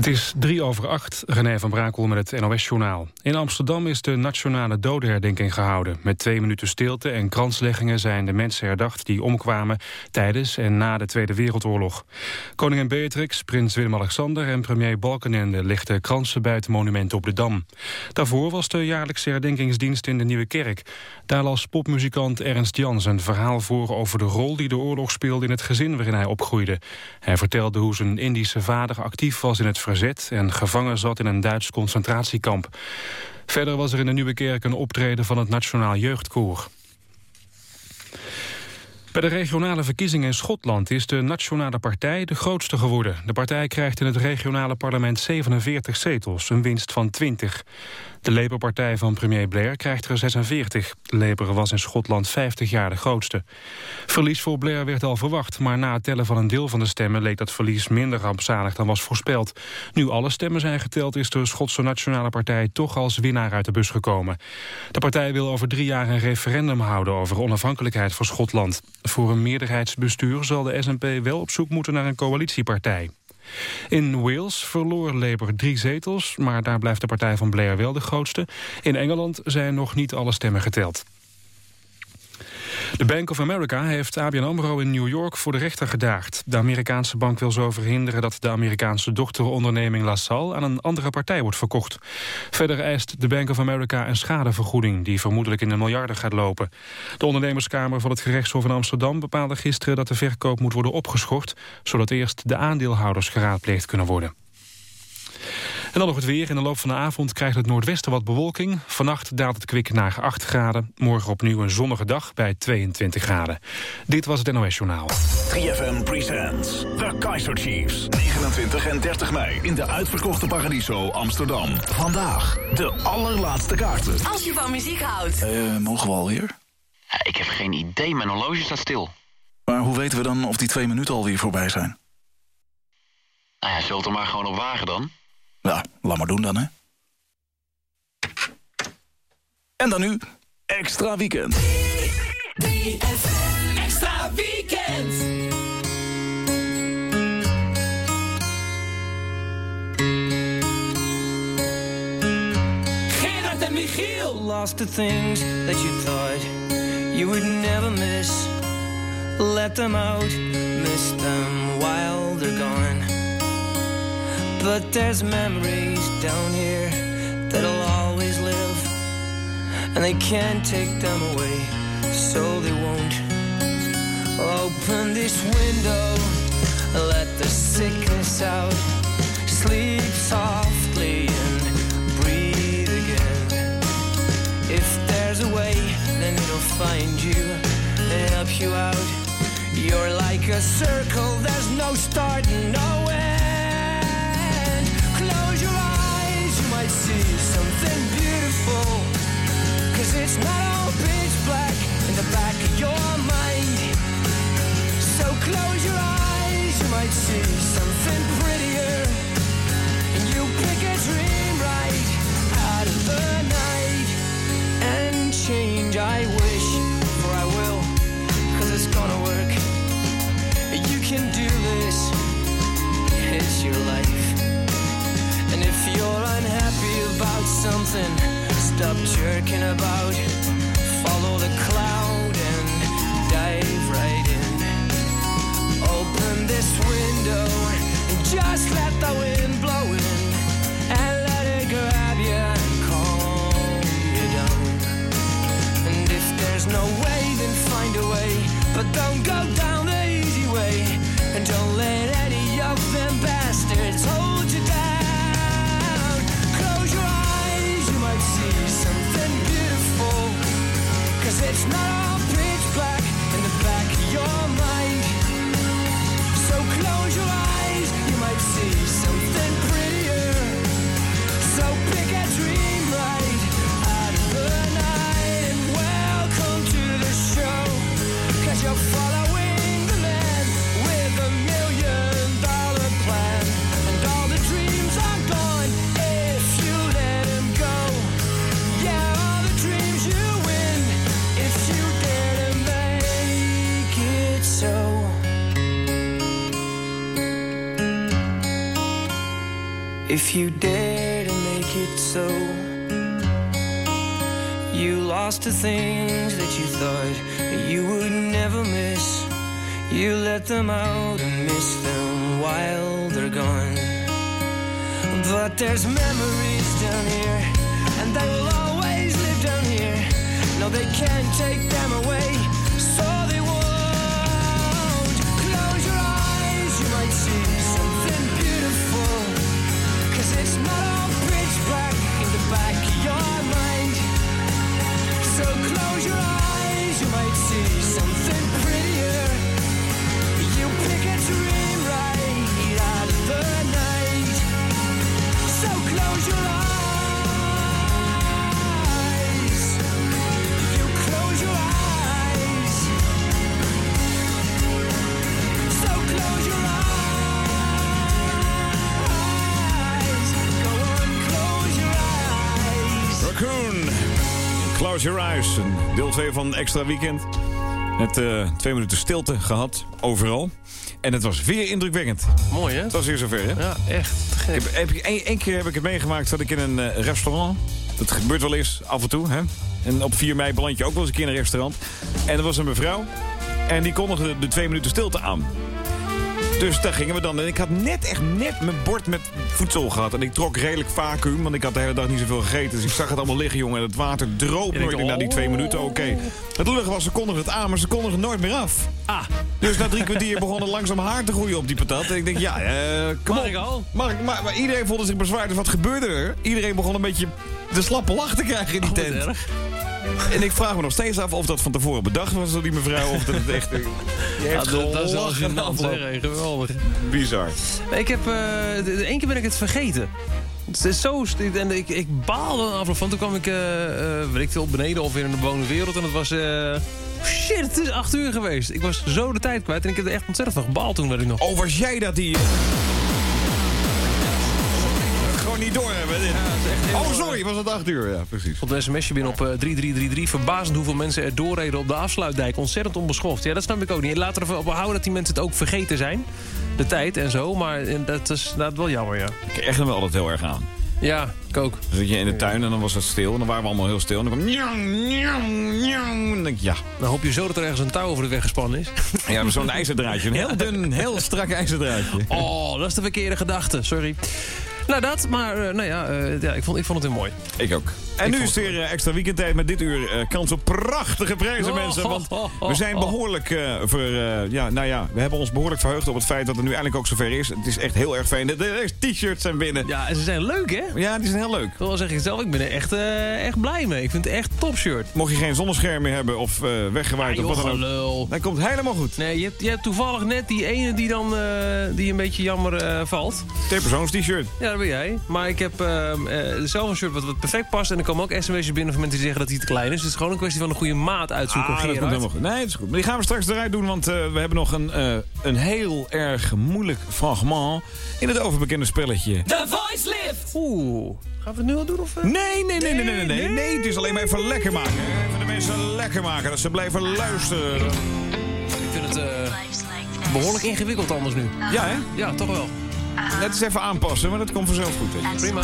Het is drie over acht. René van Brakel met het NOS-journaal. In Amsterdam is de nationale dodenherdenking gehouden. Met twee minuten stilte en kransleggingen zijn de mensen herdacht... die omkwamen tijdens en na de Tweede Wereldoorlog. Koningin Beatrix, prins Willem-Alexander en premier Balkenende... lichten kransen bij het monument op de Dam. Daarvoor was de jaarlijkse herdenkingsdienst in de Nieuwe Kerk. Daar las popmuzikant Ernst Jans een verhaal voor... over de rol die de oorlog speelde in het gezin waarin hij opgroeide. Hij vertelde hoe zijn Indische vader actief was in het en gevangen zat in een Duits concentratiekamp. Verder was er in de Nieuwe Kerk een optreden van het Nationaal Jeugdkoor. Bij de regionale verkiezingen in Schotland is de Nationale Partij de grootste geworden. De partij krijgt in het regionale parlement 47 zetels, een winst van 20. De Labour-partij van premier Blair krijgt er 46. Labour was in Schotland 50 jaar de grootste. Verlies voor Blair werd al verwacht, maar na het tellen van een deel van de stemmen leek dat verlies minder rampzalig dan was voorspeld. Nu alle stemmen zijn geteld is de Schotse Nationale Partij toch als winnaar uit de bus gekomen. De partij wil over drie jaar een referendum houden over onafhankelijkheid voor Schotland. Voor een meerderheidsbestuur zal de SNP wel op zoek moeten naar een coalitiepartij. In Wales verloor Labour drie zetels, maar daar blijft de partij van Blair wel de grootste. In Engeland zijn nog niet alle stemmen geteld. De Bank of America heeft ABN AMRO in New York voor de rechter gedaagd. De Amerikaanse bank wil zo verhinderen dat de Amerikaanse dochteronderneming LaSalle aan een andere partij wordt verkocht. Verder eist de Bank of America een schadevergoeding die vermoedelijk in de miljarden gaat lopen. De ondernemerskamer van het gerechtshof in Amsterdam bepaalde gisteren dat de verkoop moet worden opgeschort, zodat eerst de aandeelhouders geraadpleegd kunnen worden. En dan nog het weer. In de loop van de avond krijgt het noordwesten wat bewolking. Vannacht daalt het kwik naar 8 graden. Morgen opnieuw een zonnige dag bij 22 graden. Dit was het NOS Journaal. 3FM presents The Kaiser Chiefs. 29 en 30 mei in de uitverkochte Paradiso Amsterdam. Vandaag de allerlaatste kaarten. Als je van muziek houdt. Eh, mogen we alweer? Ja, ik heb geen idee, mijn horloge staat stil. Maar hoe weten we dan of die twee minuten alweer voorbij zijn? Nou ja, zult er maar gewoon op wagen dan. Ja, laat maar doen dan, hè. En dan nu, extra weekend. Extra weekend. Gerard en Michiel. lost the things that you thought you would never miss. Let them out, miss them while they're gone. But there's memories down here that'll always live, and they can't take them away, so they won't. Open this window, let the sickness out, sleep softly and breathe again. If there's a way, then it'll find you and help you out. You're like a circle, there's no start, no end. See something beautiful. Cause it's not all pitch black in the back of your lurking about it's not if you dare to make it so. You lost the things that you thought you would never miss. You let them out and miss them while they're gone. But there's memories down here, and they will always live down here. No, they can't take them away, Close Your Eyes. Deel 2 van Extra Weekend. Net eh, twee minuten stilte gehad, overal. En het was weer indrukwekkend. Mooi, hè? Het was weer zover, hè? Ja, echt. Ik heb, heb ik, één, één keer heb ik het meegemaakt dat ik in een eh, restaurant... Dat gebeurt wel eens, af en toe, hè? En op 4 mei beland je ook wel eens een keer in een restaurant. En er was een mevrouw. En die kondigde de twee minuten stilte aan. Dus daar gingen we dan. En ik had net, echt net mijn bord met voedsel gehad. En ik trok redelijk vacuüm, want ik had de hele dag niet zoveel gegeten. Dus ik zag het allemaal liggen, jongen. En het water droop nooit na die twee minuten. Oké. Het lullige was, ze kondigden het aan, maar ze kondigden het nooit meer af. Ah, Dus na drie kwartier begon er langzaam haar te groeien op die patat. En ik denk, ja, eh kom Mag op. ik al? Mag ik, maar, maar iedereen voelde zich bezwaard. Dus wat gebeurde er? Iedereen begon een beetje de slappe lach te krijgen in die wat tent. En ik vraag me nog steeds af of dat van tevoren bedacht was door die mevrouw. Of dat het echt... Die Ja, dat, dat is wel zeg. Geweldig. Bizar. Ik heb... eh, de- één keer ben ik het vergeten. Het is zo... En ik, ik baalde een afloop van. Toen kwam ik, eh, eh, weet ik veel, beneden of weer in de bewoonde wereld. En het was... eh, shit, het is acht uur geweest. Ik was zo de tijd kwijt. En ik heb er echt ontzettend van gebaald toen. Dat ik nog... Oh, was jij dat die... Oh, sorry, was het acht uur? Ja, precies. Op een sms'je binnen op eh, 3333. Verbazend hoeveel mensen er doorreden op de afsluitdijk. Ontzettend onbeschoft. Ja, dat snap ik ook niet. Laten we erop houden dat die mensen het ook vergeten zijn. De tijd en zo. Maar eh, dat is nou, wel jammer, ja. Ik echt hem wel altijd heel erg aan. Ja, ik ook. Dan zit je in de tuin en dan was het stil. En dan waren we allemaal heel stil. En dan kwam... njang, njang, njang. En dan denk ik, ja. Dan hoop je zo dat er ergens een touw over de weg gespannen is. Ja, maar zo'n ijzerdraadje. Een heel dun, heel strak ijzerdraadje. Oh, dat is de verkeerde gedachte. Sorry. Nou, dat. Maar eh, nou ja, eh, ja ik, vond, ik vond het heel mooi. Ik ook. En nu is het weer eh, extra weekendtijd met dit uur eh, kans op prachtige prijzen, Oh, mensen. Want we zijn behoorlijk eh, ver, ja, nou ja, we hebben ons behoorlijk verheugd op het feit dat het nu eindelijk ook zover is. Het is echt heel erg fijn. De, t-shirts zijn binnen. Ja, en ze zijn leuk, hè? Ja, die zijn heel leuk. Ik wil zeggen, zelf, ik ben er echt, echt blij mee. Ik vind het echt top shirt. Mocht je geen zonnescherm meer hebben of eh, weggewaaid Ah, of wat dan ook. Dat komt helemaal goed. Nee, je hebt, je hebt toevallig net die ene die dan die een beetje jammer valt. Twee persoons t-shirt. Ja, dat ben jij. Maar ik heb ehm, eh, zelf een shirt wat, wat perfect past. En komen ook sms'jes binnen van mensen die zeggen dat hij te klein is. Dus het is gewoon een kwestie van een goede maat uitzoeken. Ah, dat komt helemaal goed. Nee, dat is goed. Maar die gaan we straks eruit doen, want eh, we hebben nog een, eh, een heel erg moeilijk fragment in het overbekende spelletje. The Voice Lift. Oeh, gaan we het nu al doen? Of, eh? Nee, nee, nee, nee, nee, nee, nee, nee. Het is alleen maar even lekker maken. hè. Even de mensen lekker maken, dat ze blijven luisteren. Ik vind het eh, behoorlijk ingewikkeld anders nu. Ja, hè? Ja, toch wel. Net eens even aanpassen, maar dat komt vanzelf goed. Prima.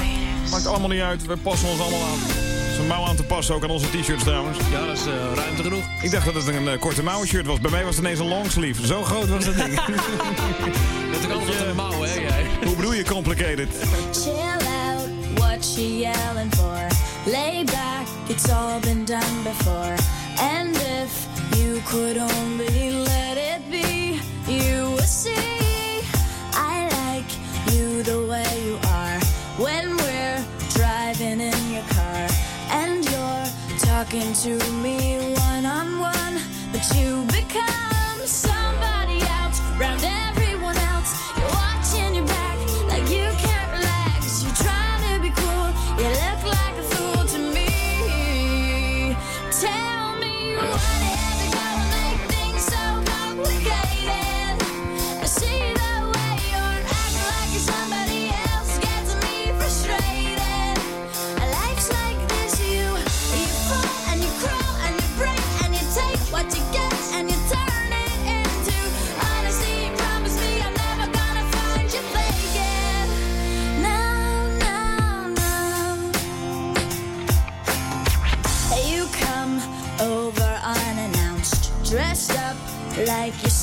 Maakt allemaal niet uit, we passen ons allemaal aan. Het is een mouw aan te passen, ook aan onze t-shirts trouwens. Ja, dat is eh, ruimte genoeg. Ik dacht dat het een eh, korte mouwen shirt was. Bij mij was het ineens een longsleeve. Zo groot was dat ding. Dat ik altijd een mouw, hè, jij. Hoe bedoel je complicated? Chill out, what she yelling for? Lay back, it's all been done before. And if you could only let it be, you talking to me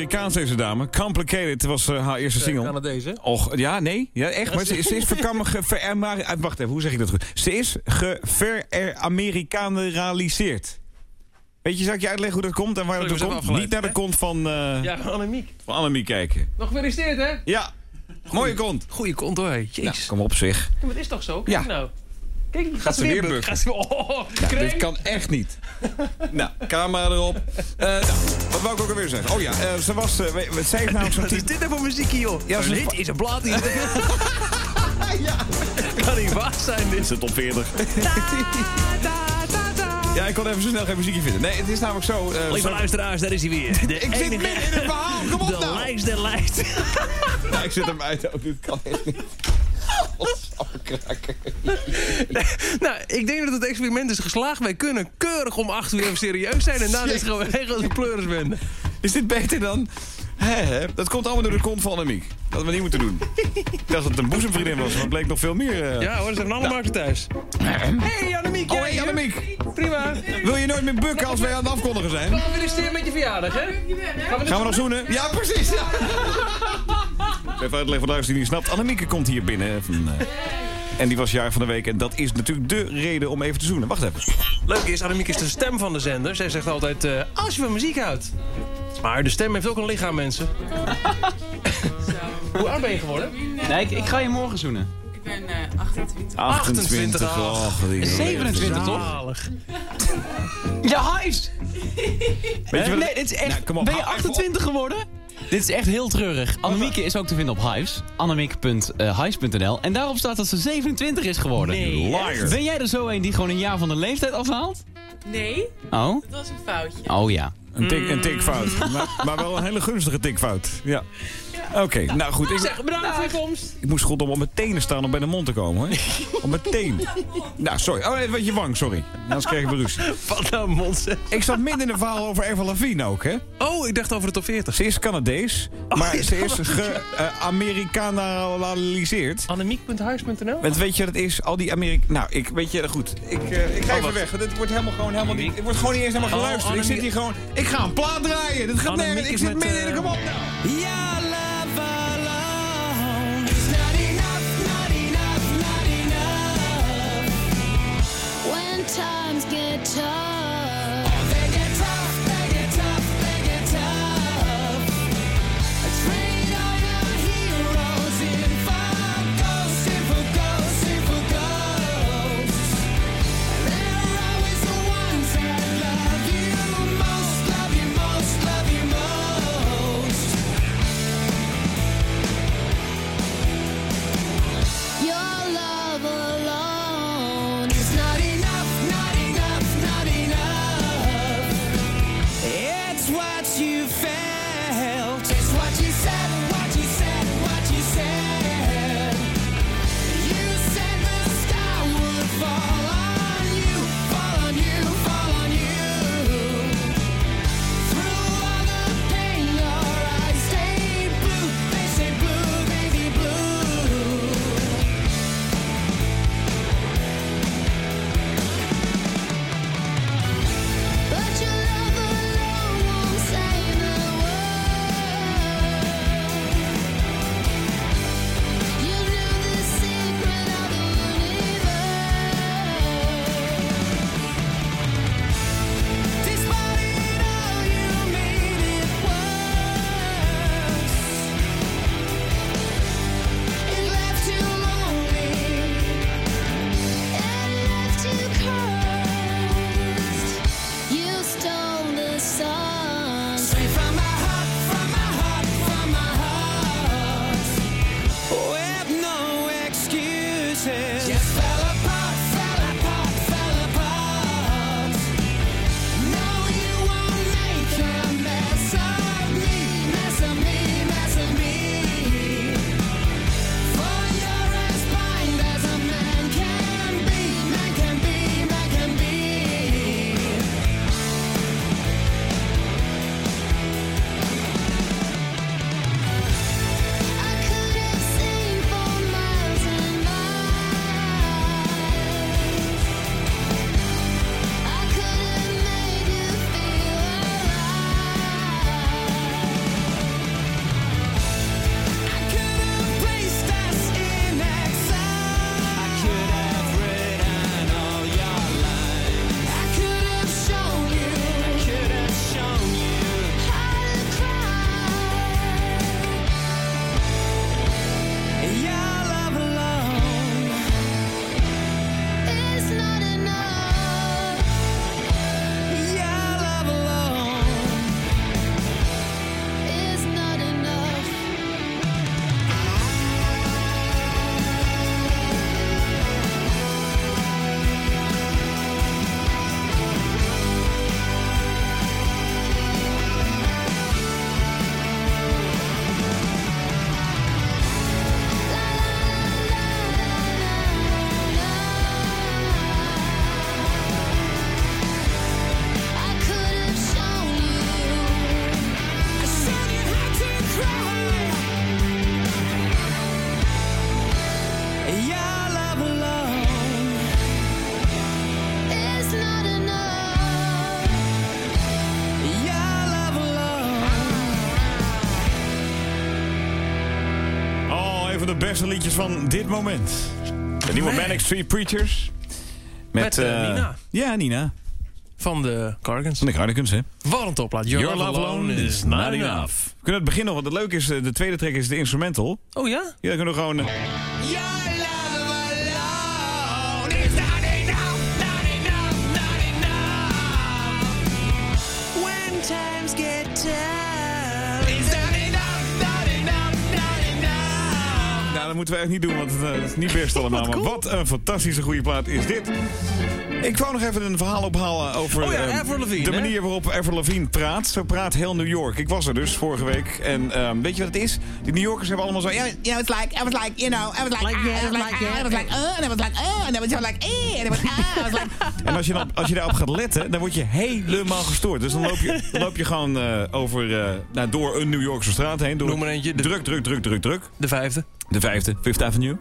Amerikaans deze dame. Complicated was eh, haar eerste single. Canadees, hè? Och, ja, nee. Ja, echt. Maar ze, ze is ge, ver, eh, wacht even, hoe zeg ik dat goed? Ze is gever-Amerikaneraliseerd. Weet je, zal ik je uitleggen hoe dat komt en waar Sorry, dat komt? Niet naar de kont van, eh Ja, Annemiek. van Annemie kijken. Nog gefeliciteerd, hè? Ja, mooie kont. Goeie kont, hoor. Jezus. Nou, kom op zeg. Ja, maar het is toch zo? Kijk Ja. nou. Kijk, Gaat ze weer bukken? Gaat ze, oh, Nou, dit kan echt niet. nou, camera erop. Eh, nou, wat wou ik ook alweer zeggen? Oh ja, eh, ze was... heeft namelijk zo'n Wat is dit nou voor muziek hier, joh? Ja, dit is een blad hier. ja. Kan niet waar zijn, dit. is de top 40. Ja, ik kon even zo snel geen muziekje vinden. Nee, het is namelijk zo... eh, Lieve zo- luisteraars, daar is hij weer. De Ik zit enige- midden in het verhaal, kom op De nou! lijst der lijst. Nou, ik zet hem uit. Oh, dit kan echt niet. Nou, ik denk dat het experiment is geslaagd. Wij kunnen keurig om acht uur even serieus zijn. En daarna is het gewoon een grote pleurisbende. Is dit beter dan... Dat komt allemaal door de kont van Annemiek. Dat we niet moeten doen. Ik dacht dat het een boezemvriendin was, maar het bleek nog veel meer... eh. Ja hoor, ze zijn allemaal nou. thuis. Hey Annemiek, Oh, hey? Annemiek. Prima. Wil je nooit meer bukken als wij aan het afkondigen zijn? Gefeliciteerd met je verjaardag, hè? Gaan we nog zoenen? Ja, precies. Ja. Even uitleggen voor de die niet snapt. Annemieke komt hier binnen. Van, eh, en die was jaar van de week. En dat is natuurlijk de reden om even te zoenen. Wacht even. Leuk is, Annemiek is de stem van de zender. Zij zegt altijd, eh, als je van muziek houdt. Maar de stem heeft ook een lichaam, mensen. Hoe oud ben je geworden? Nee, ik, ik ga je morgen zoenen. Ik ben eh 28. 28. Oh, die- 27 toch? Zalig. Ja, Hives! Weet je wat? Nee, dit is echt... Nou, op, ben je hou even op. 28 geworden? Dit is echt heel treurig. Annemieke is ook te vinden op Hives. Annemiek.hives.nl En daarop staat dat ze 27 is geworden. Nee, Liar. Ben jij er zo een die gewoon een jaar van de leeftijd afhaalt? Nee, Oh? dat was een foutje. Oh ja. Een, tik, een tikfout. maar, maar wel een hele gunstige tikfout. Ja. Oké, nou goed. Ik, Zeg, bedankt voor je komst. ik moest goed om op mijn tenen staan om bij de mond te komen. Hoor. op mijn teen. Nou, sorry. Oh, even je wang, sorry. Anders krijg ik ruzie. Wat nou, mond. Ik zat midden in een verhaal over Eva Lavigne ook, hè? Oh, ik dacht over de top 40. Ze is Canadees, maar is ze dat is geamerikanaliseerd. Annemiek.huis.nl Want weet je het is? Al die Amerika... Nou, ik weet je, goed. Ik, eh, ik ga even weg. Dit wordt helemaal gewoon helemaal niet... Het wordt gewoon niet eens helemaal Oh, geluisterd. ik zit hier gewoon... Ik ga een plaat draaien. Dit gaat nergens. Ik zit midden in de... eh, Kom op nou. Your times get tough. Beste liedjes van dit moment. De nieuwe Manic Street Preachers. Met, eh, eh, Nina. Ja, Nina. Van de Cardigans. Van de Cardigans, hè? Wat een topplaat. Your, Your Love Alone is not enough. We kunnen het begin nog, want het leuke is, eh, de tweede track is de instrumental. Oh ja? Ja, dan kunnen we gewoon... eh, moeten we echt niet doen, want het eh, is niet best allemaal. Maar wat een fantastische goede plaat is dit. Ik wou nog even een verhaal ophalen over Oh ja, Lavigne, de manier waarop Avril Lavigne praat. Zo praat heel New York. Ik was er dus vorige week. En ehm, weet je wat het is? Die New Yorkers hebben allemaal zo... Ja, Yeah, it's like, I was like, you know, I was like, Like, ah, yeah, I was like, like, I was like, uh, and I was like, uh, and I was like, eh, and I was, ah, I was like, En als je, dan, als je daarop gaat letten, dan word je helemaal gestoord. Dus dan loop je, dan loop je gewoon eh, over, eh, nou, door een New Yorkse straat heen. Door Noem maar eentje. Druk, druk, druk, druk, druk. de vijfde. De vijfde, Fifth Avenue.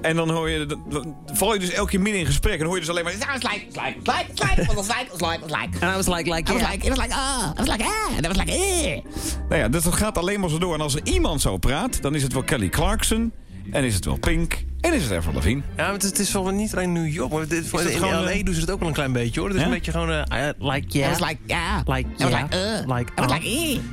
En dan hoor je, dan- val je dus elke keer midden in gesprek. En dan hoor je dus alleen maar... I was like, like, like, like, was like, was like, was like, And I was like, like, I was like, it was like, ah, I was like, ah, and I was like, eh. Nou ja, dus dat gaat alleen maar zo door. En als er iemand zo praat, dan is het wel Kelly Clarkson. En is het wel Pink. En is het Avril Lavigne. Ja, maar het is, het is niet alleen New York. Maar dit, het in gewoon, LA eh, doen ze het ook wel een klein beetje hoor. Het is Ja? een beetje gewoon... eh, uh, like yeah. was like, yeah, Like was like, uh, Like, uh. like,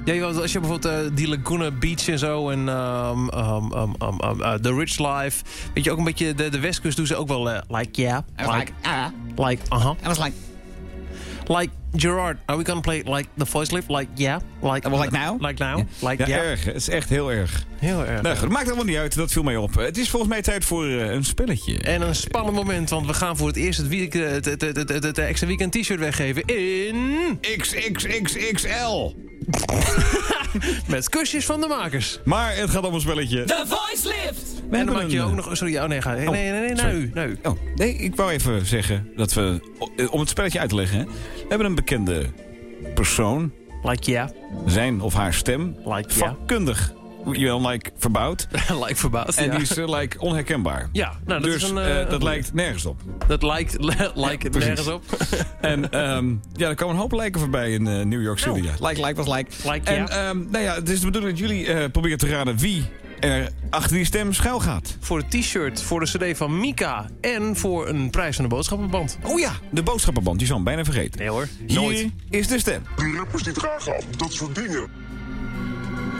eh. Ja, als je bijvoorbeeld eh, die Laguna Beach en zo en um, um, um, um, um, uh, The Rich Life. Weet je, ook een beetje de, de Westkust doen ze ook wel like yeah. Was like, ah, like, uh-huh. Was like, Like Gerard, are we gonna play like the voice lift? Like yeah. Like, Well, like now? Like now. Like Ja, yeah. erg. Het is echt heel erg. Heel erg. Nou, goed, maakt allemaal niet uit. Dat viel mij op. Het is volgens mij tijd voor eh, een spelletje. En een spannend moment, want we gaan voor het eerst het, week, eh, het, het, het, het, het, het extra weekend t-shirt weggeven in... XXXXL. Met kusjes van de makers. Maar het gaat om een spelletje. The Voice Lift. We en dan hebben maak je een, ook nog... Sorry, oh nee, ga. Nee, Oh, nee, nee, nee, sorry. naar u, naar u. Oh, nee, ik wou even zeggen dat we... Om het spelletje uit te leggen, hè, we hebben een bekende persoon. Like yeah. Zijn of haar stem. Like yeah. Vakkundig. Je wel, like, verbouwd. like verbaasd, En ja. die is eh, like, onherkenbaar. Ja, nou, dat dus is een... eh, dat lijkt nergens op. Dat lijkt, lijkt Precies. nergens op. En ehm, ja, er komen een hoop lijken voorbij in New York City. Oh. ja. Like, like was like. Like, en ja. ehm, nou ja, het is de bedoeling dat jullie proberen te raden wie er achter die stem schuil gaat. Voor de t-shirt, voor de cd van Mika... en voor een prijs van de boodschappenband. Oh ja, de boodschappenband, die zou hem bijna vergeten. Nee hoor, Hier nooit. is de stem. Die rappers die dragen al dat soort dingen.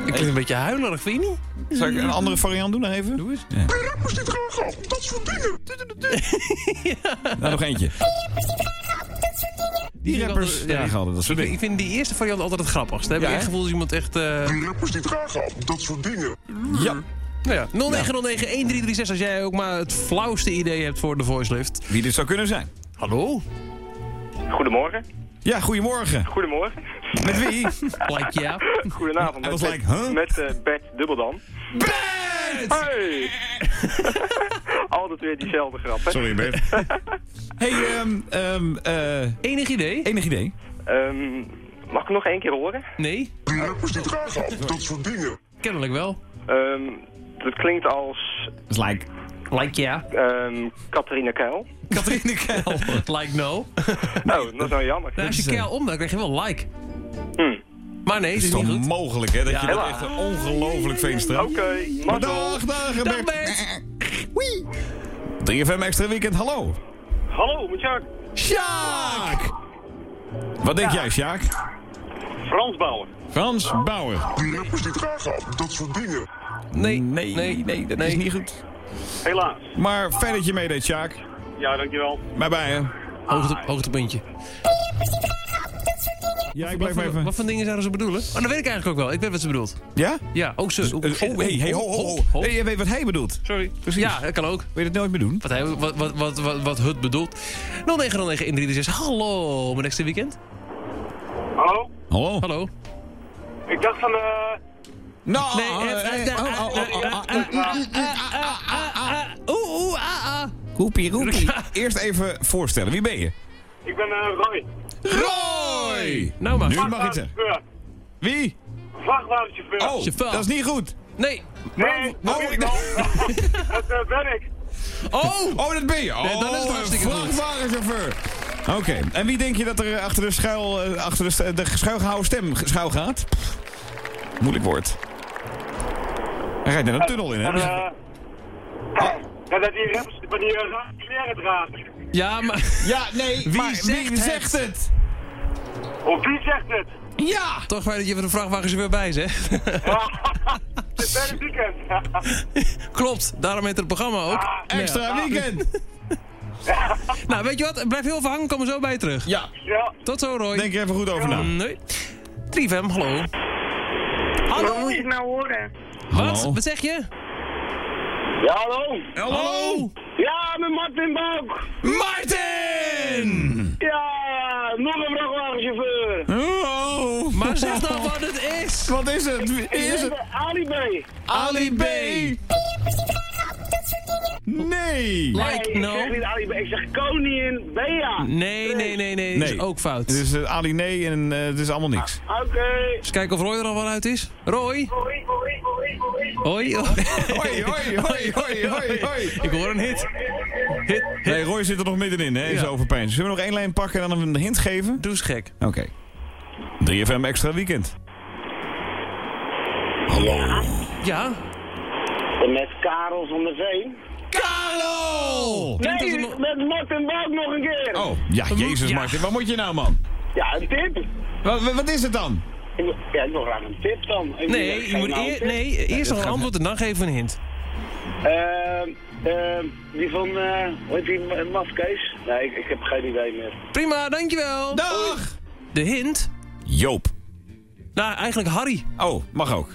Ik klink een beetje huilerig, vind je niet? Zal ik een andere variant doen nog even? Doe eens. Die rappers die dragen al dat soort dingen. Nou, nog eentje. Die rappers, altijd- ja. Die hadden dat soort Ik, dingen. ik vind die eerste variant altijd het grappigste. Heb Ja, ik echt het gevoel dat iemand echt... eh Die rappers die dragen dat soort dingen. Ja. nou ja, 0909-1336 als jij ook maar het flauwste idee hebt voor de voice lift. Wie dit zou kunnen zijn. Hallo? Goedemorgen. Ja, goedemorgen. Goedemorgen. Met wie? Like ja. Goedenavond. Hij was met, like, huh? met eh, Bert Dubbeldam. Bert! Hey! Altijd weer diezelfde grap, hè? Sorry, Bert. hey, ehm, ehm, eh, Enig idee? enig idee? Ehm, mag ik nog één keer horen? Nee? Die rappers die dragen dat soort dingen. Kennelijk wel. Ehm, dat klinkt als is like... Like ja. ehm Catharina Kuil. Catharine Keil. Like no. Oh, dat is wel jammer. Nou, als je keil om, dan krijg je wel like. Hm. Maar nee, Het het is is toch niet goed. mogelijk, hè? Dat je dat echt een ongelooflijk veenstra. Oké, Maar dag, dag, Dag Bert. Bert. 3FM Extra Weekend, hallo. Hallo, met Jacques. Sjaak! Wat denk jij, Sjaak? Frans Bauer. Frans Bauer. Die rappers die dragen dat soort dingen. Nee, nee, nee, nee dat is niet goed. Helaas. Maar fijn dat je meedeed, Sjaak. Ja, dankjewel. Bye bye, hè. Hoogte, hoogtepuntje. Ja, ik Wat blijf even... wat voor dingen zouden ze bedoelen? Oh, dat weet ik eigenlijk ook wel. Ik weet wat ze bedoelt. Ja? Ja, ook ze. Dus, eh, oh, hey, hey, ho, ho, ho. Hey, je weet wat hij bedoelt. Sorry. Precies. Ja, dat kan ook. Wil je het nooit meer doen? Wat, hij, wat, wat, wat, wat, wat het bedoelt. 0909 in 36. Hallo, mijn extra weekend. Hallo? Hallo? Hallo. Ik dacht van, eh... Nou, Nee, eh, eh, eh, eh, oh, oh, oh, oh, oh. Oeh, oeh, ah, ah. Roepie, roepie. Eerst even voorstellen. Wie ben je? Ik ben eh Roy. Roy! Nou maar. Nu mag je het zeggen. Wie? Vrachtwagenchauffeur. Oh, Chauffeur. dat is niet goed. Nee. Nee, dat Oh, ben ik ik wel. Dat eh, ben ik. Oh! Oh, dat ben je. Oh, Nee, dan is het hartstikke vrachtwagenchauffeur. Oké, en wie denk je dat er achter de schuil, eh, achter de, de schuilgehouden stem schuil gaat? Moeilijk woord. Hij rijdt net een tunnel in, hè? Eh, Ja, dat die van die uh, kleren dragen. Ja, maar... Ja, nee, Wie maar zegt wie het? zegt het? Of wie zegt het? Ja! Toch fijn dat je van de vrachtwagenchauffeur bij zegt. Het derde weekend. Klopt, daarom heet het programma ook. Extra Ja. weekend! Nou, weet je wat? Blijf heel even hangen, komen we zo bij je terug. Ja, ja. Tot zo, Roy. denk er even goed over na. Nee. 3FM, hallo. Hallo. moet ik nou horen? Wat? Wat zeg je? Ja, hallo? Hallo. Wat is het? Wie Ik is het? Ali B. Ali B! Nee! Like Nee, ik no. zeg niet Ali B. Ik zeg koningin Bea. Nee, nee, nee, nee. Nee. Is ook fout. Het is eh, Ali nee en eh, het is allemaal niks. Oké. Eens kijken of Roy er al wel uit is. Roy? Hoi. Hoi, hoi, hoi, hoi, hoi, hoi. Ik hoor een hit. Hit. Nee, Roy zit er nog middenin, hè? Is Ja. overpijn. Zullen we nog één lijn pakken en dan een hint geven? Doe eens gek. Oké. 3FM extra weekend. Hallo. Ja? Met Karel van der Veen. Karel! Nee, een- met Martin Bouk nog een keer. Oh, ja, jezus Ja. Martin. Wat moet je nou, man? Ja, een tip. Wat, wat- is het dan? Ja, ik wil graag een tip dan. Ik Nee, je moet eer- nee, eerst nog een antwoord en dan geven we een hint. Ehm, ehm, die van, eh hoe heet die, Mafkees? Nee, ik, ik heb geen idee meer. Prima, dankjewel. Dag! De hint? Joop. Nou, eigenlijk Harry. Oh, mag ook.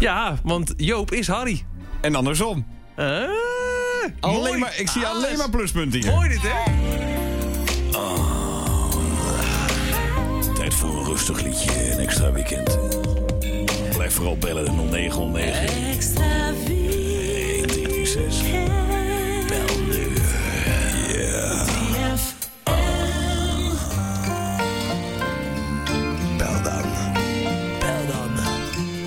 Ja, want Joop is Harry. En andersom. Eh, alleen maar, ik zie alleen maar pluspunten hier. Mooi dit, hè? Oh. Tijd voor een rustig liedje en extra weekend. Blijf vooral bellen 0909. Extra weekend.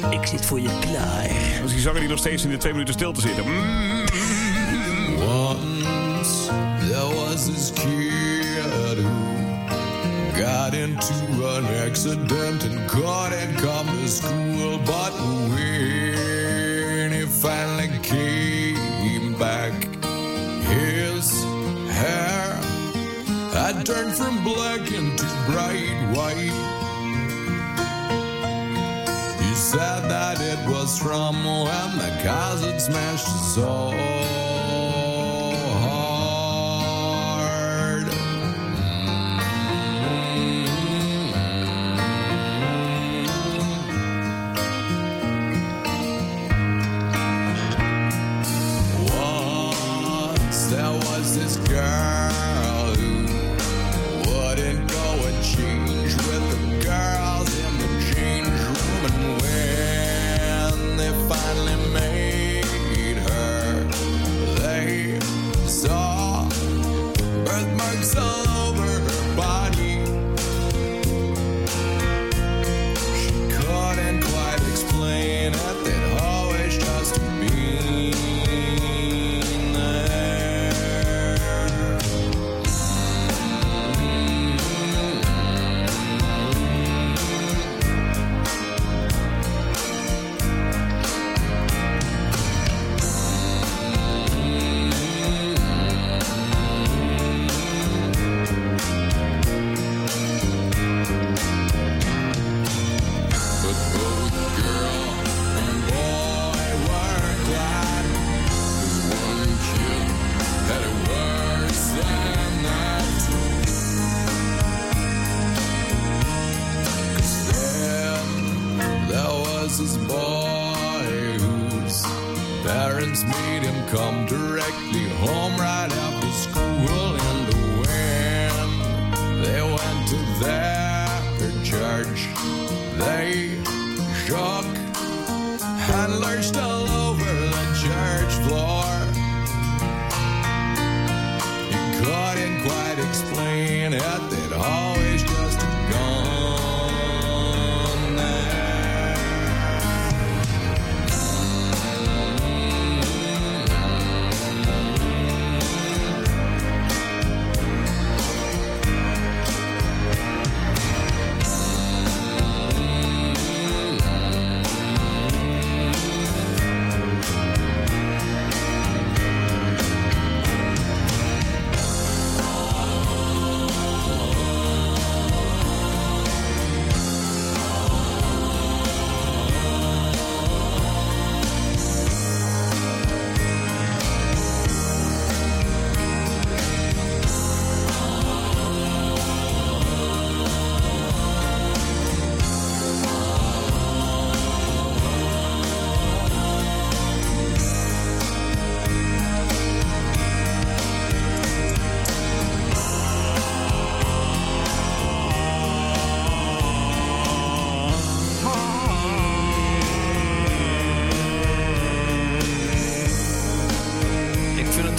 Ik zit voor je klaar. Dat is die nog steeds in de twee minuten stil te zitten. Mm. Smashed soul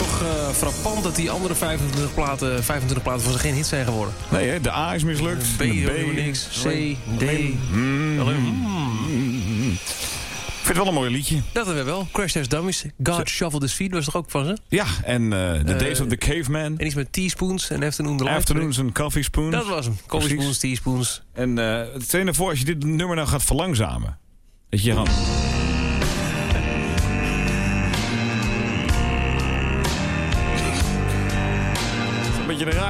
eh, frappant dat die andere 25 platen, 25 platen van ze geen hit zijn geworden. Nee, hè, de A is mislukt. B, de helemaal niks. C, D. Alleen, mm. Ik vind het wel een mooi liedje. Dat hebben we wel. Crash Test Dummies. God Shuffle His Feet was toch ook van ze? Ja, en eh, The Eh, Days of the Caveman. En iets met teaspoons en Afternoon Delight. Afternoons and Coffee Spoons. Dat was hem. Coffee Precies. spoons, teaspoons. En eh het stel je nou voor, als je dit nummer nou gaat verlangzamen. Dat je gewoon...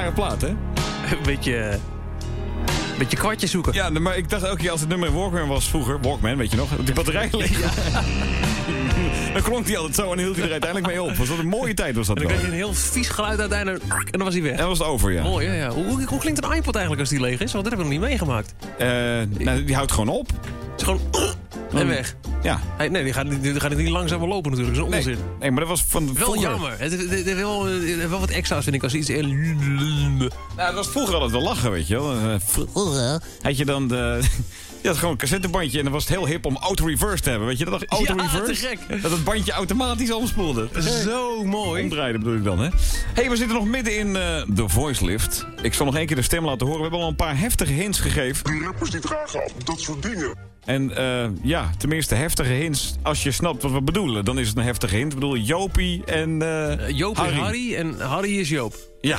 rare plaat, hè? Een beetje... Beetje kwartjes zoeken. Ja, maar ik dacht elke keer als het nummer Walkman was vroeger... Walkman, weet je nog? Dat die batterij leeg was. Dan klonk die altijd zo en hield hij er uiteindelijk mee op. Was dat een mooie tijd was dat En dan kreeg je een heel vies geluid uiteindelijk. En dan was hij weg. En dan was het over, ja. Mooi, hè? Ja. Hoe, hoe, hoe klinkt een iPod eigenlijk als die leeg is? Want dat heb ik nog niet meegemaakt. Eh, nou, die houdt gewoon op. Het is gewoon... En weg. Ja. Hij, nee, die gaat, niet- die gaat niet langzamer lopen natuurlijk. Dat is een Nee, onzin. nee, maar dat was van Wel vroeger. jammer. Het, het, het heeft wel, heeft wel wat extra's vind ik als iets... Nou, dat was vroeger altijd wel lachen, weet je wel. Eh, Vroeger had je dan de... Je had gewoon een cassettebandje en dan was het heel hip om auto-reverse te hebben. Weet je dat nog? Auto-reverse? te gek. Dat het bandje automatisch omspoelde. Zo mooi. Omdraaien bedoel ik dan, hè? hey, we zitten nog midden in eh de voice lift. Ik zal nog één keer de stem laten horen. We hebben al een paar heftige hints gegeven. Die rappers die dragen al dat soort dingen. En eh, ja, tenminste heftige hints. Als je snapt wat we bedoelen, dan is het een heftige hint. Ik bedoel, Jopie en eh Joop Harry. is Harry en Harry is Joop. Ja.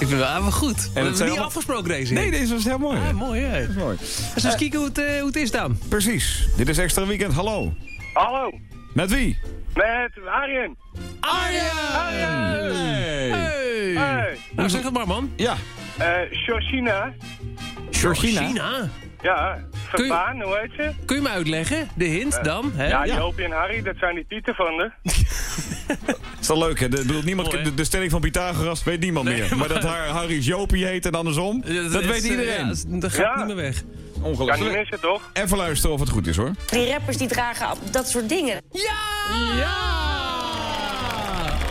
Ik vind wel even goed. we zijn hebben niet afgesproken deze. Nee, deze was heel mooi. Ah, mooi, hè? Dat is mooi. Dus eens kijken hoe het, hoe het is dan. Precies. Dit is Extra Weekend. Hallo. Hallo, Met wie? met Arjen. Arjen! Hey. Hey! Hey. Nou, zeg het maar, man. Ja. Eh Georgina. Georgina. China. Ja, Kun je- Verbaan, hoe heet ze? Kun je me uitleggen? De hint dan? Hè? Ja, Ja. Joopie en Harry, dat zijn die tieten van de. is wel leuk, hè? De, bedoel, niemand, Mooi, hè? de, de stelling van Pythagoras weet niemand Nee, meer. Maar, maar- dat haar Harry Jopie heet en andersom, dat, is, weet eh, iedereen. Ja, dat gaat Ja. niet meer weg. Kan niet Ongelooflijk. missen, toch? Even luisteren of het goed is, hoor. Die rappers die dragen dat soort dingen.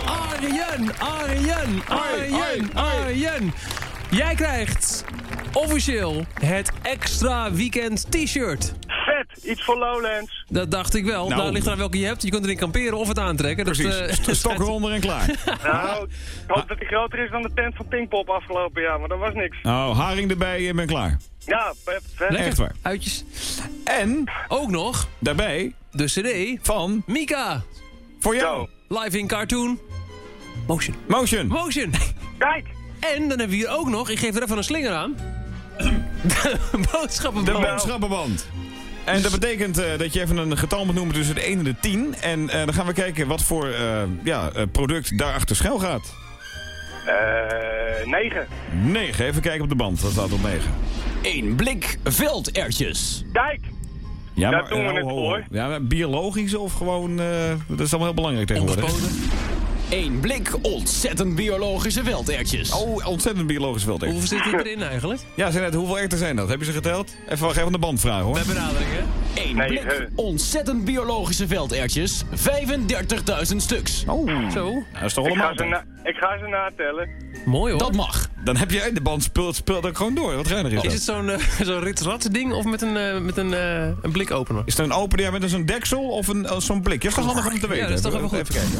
Arjen, Arjen, Arjen, Arjen. Jij krijgt officieel het extra weekend t-shirt. Vet, iets voor Lowlands. Dat dacht ik wel. Nou. Nou, ligt eraan welke je hebt. Je kunt erin kamperen of het aantrekken. Dat, Precies. eh, St- Stok eronder en klaar. Nou, ik hoop dat die groter is dan de tent van Pinkpop afgelopen jaar, maar dat was niks. Nou, haring erbij en ben klaar. Ja, vet. Echt waar. Uitjes. En Ook nog daarbij de cd van Mika. voor jou. Live in cartoon. Motion. Motion. Motion. Kijk, En dan hebben we hier ook nog, ik geef er even een slinger aan. De De boodschappenband. boodschappenband. En dat betekent eh, dat je even een getal moet noemen tussen de 1 en de 10. En eh, dan gaan we kijken wat voor eh, ja, eh, product daarachter schuil gaat. eh 9. 9. Even kijken op de band. Dat staat op 9. Eén blik veldertjes. Kijk, Ja, Daar doen we het ho, ho. voor. Ja, maar biologisch of gewoon... eh, dat is allemaal heel belangrijk tegenwoordig. Ongespoten. Eén blik ontzettend biologische veldertjes. Oh, ontzettend biologisch veld. echt. Hoeveel zit erin eigenlijk? Ja, zijn het, hoeveel erwten zijn dat? Heb je ze geteld? Even, aan de band vragen hoor. Bij benadering, hè? Eén Nee, blik eh. ontzettend biologische veldertjes. 35.000 stuks. Oh, Zo. dat is toch ik allemaal ga, ze na- ik ga ze natellen. Mooi hoor. Dat mag. Dan heb je de band speelt, speelt ook gewoon door. Wat reinig is Is dat? het zo'n eh, zo'n ritsrats ding of met een, eh, met een, eh, een blikopener? Is het een open ja, met zo'n deksel of een, oh, zo'n blik? Dat is toch handig om te weten. Ja, dat is toch even goed. Even kijken.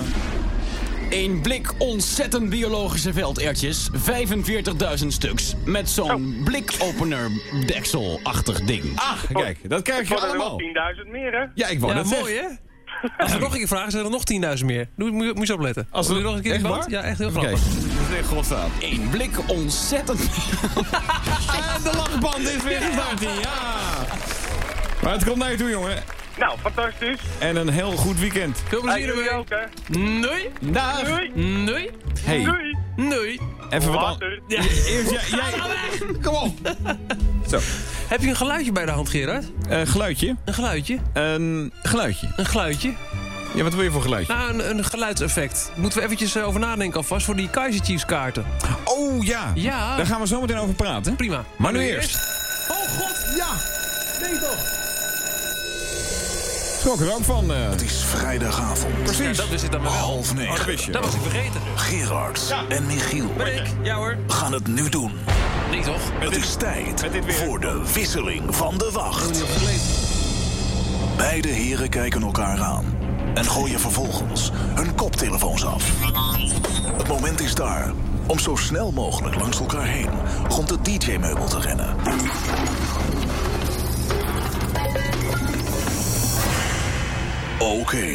Eén blik ontzettend biologische veldertjes. 45.000 stuks. Met zo'n blikopener dekselachtig ding. Ah, kijk, dat krijg je er allemaal. wel 10.000 meer, hè? Ja, ik wou Ja, dat mooi hè? Als we nog een keer vragen, zijn er nog 10.000 meer. Moet, je- moet je eens opletten. Als er nog een keer echt waar? Ja, echt heel Oké, grappig. dat is. Eén blik ontzettend... En de lachband is weer gestart ja. Maar het komt naar je toe, jongen. Nou, fantastisch. En een heel goed weekend. Veel plezier ermee. ook, hè? Nee. Dag. Doei. Hey, Doei. Nee. even wat Later. an- Eerst jij, jij... Kom op. Zo, Heb je een geluidje bij de hand, Gerard? een geluidje. Een geluidje? Een geluidje. Een geluidje? Ja, wat wil je voor geluidje? Nou, een, een geluidseffect. Moeten we eventjes eh, over nadenken alvast voor die Kaiser Chiefs kaarten. Oh ja. Ja. Daar gaan we zo meteen over praten. Prima. Maar nu eerst. Oh god, ja! Nee toch? Schrok er ook van. eh. Het is vrijdagavond. Ja, Precies. dat wist ik dan wel. Half Oh, dat negen. wist je. Dat was ik vergeten. Gerard en Michiel Ben ik? Ja hoor. gaan het nu doen. Nee toch? Het is tijd voor de wisseling van de wacht. Beide heren kijken elkaar aan en gooien vervolgens hun koptelefoons af. Het Star. Om zo snel mogelijk langs elkaar heen rond het DJ-meubel te rennen. Oké.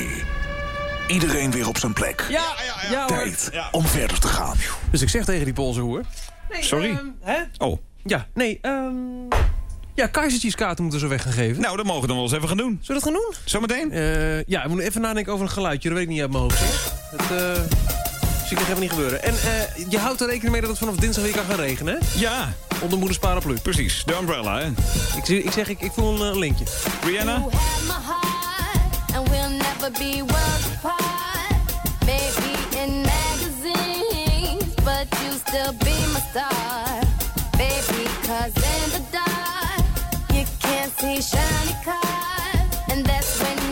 Iedereen weer op zijn plek. Ja, ja, hoor. Tijd om verder te gaan. Dus ik zeg tegen die Poolse hoer... Sorry? ehm, hè? Oh. Ja, nee, ehm... Ja, Kaisertjes kaarten moeten ze weg gaan geven. Nou, dat mogen we dan wel eens even gaan doen. Zullen we dat gaan doen? Zometeen? Eh, ja, we moeten even nadenken over een geluidje. Dat weet ik niet uit mijn hoofd. hè. Dat eh, zie ik nog even niet gebeuren. En eh, je houdt er rekening mee dat het vanaf dinsdag weer kan gaan regenen, hè? Ja. Onder moeders paraplu. Precies, de umbrella, hè? Ik, zie- ik zeg, ik, ik voel een linkje. Rihanna? Never be worlds apart. Maybe in magazines, but you still be my star. Baby, cause in the dark, you can't see shiny cars. And that's when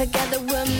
together we'll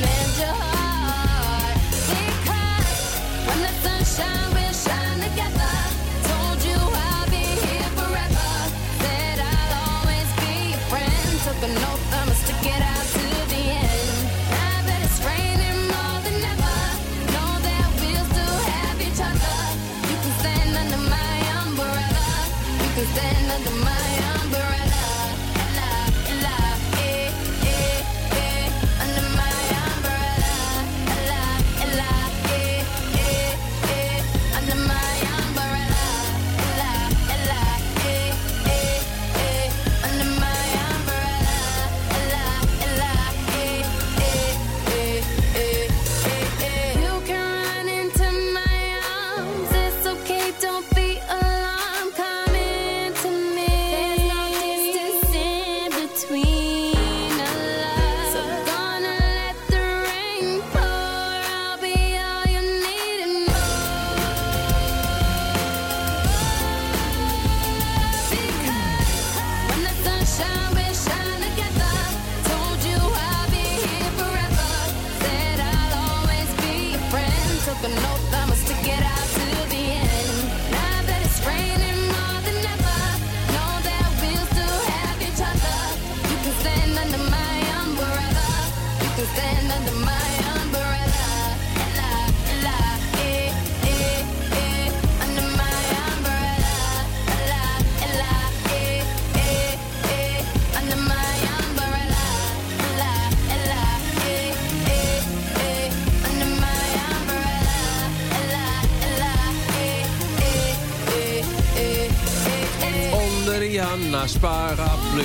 Rihanna's paraplu.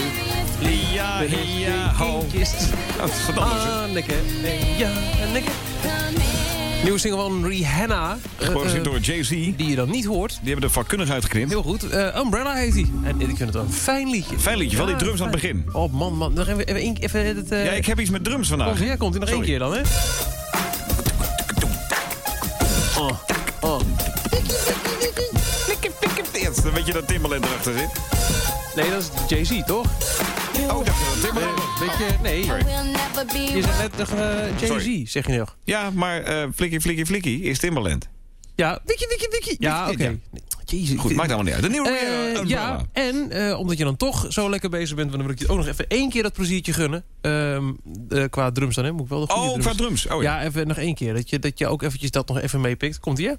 Ja, ja, ho. Anneke, eh, ja, Anneke. Nieuwe single van Rihanna. Geproduceerd eh, door Jay-Z. Die Die je dan niet hoort. hebben er vakkundig uitgeknipt. Heel goed. Eh, Umbrella heet hij. En ik vind het een fijn liedje. Fijn liedje, wel die drums aan het begin. Oh man, man. Nog even, even, even het... eh, Ja, ik heb iets met drums vandaag. Ja, komt hij nog één keer dan, hè? Oh, oh. Weet je dat Timbaland erachter zit. Nee, dat is Jay-Z, toch? Oh, dat Timbaland was. Weet je, nee. Je zegt net nog eh, Jay-Z, zeg je nog. Ja, maar eh Flikkie Flikkie Flikkie is Timbaland. Ja, wiki, wiki, wiki. Ja, oké. Ja. Nee, Jezus. Goed, maakt allemaal niet uit. De nieuwe Eh, Umbrella. ja, en eh, omdat je dan toch zo lekker bezig bent... dan wil ik je ook nog even één keer dat pleziertje gunnen. Ehm, eh, qua drums dan, hè? Moet ik wel de goede Oh, qua drums. Oh, ja. ja. even nog één keer. Dat je, dat je ook eventjes dat nog even meepikt. Komt ie, hè?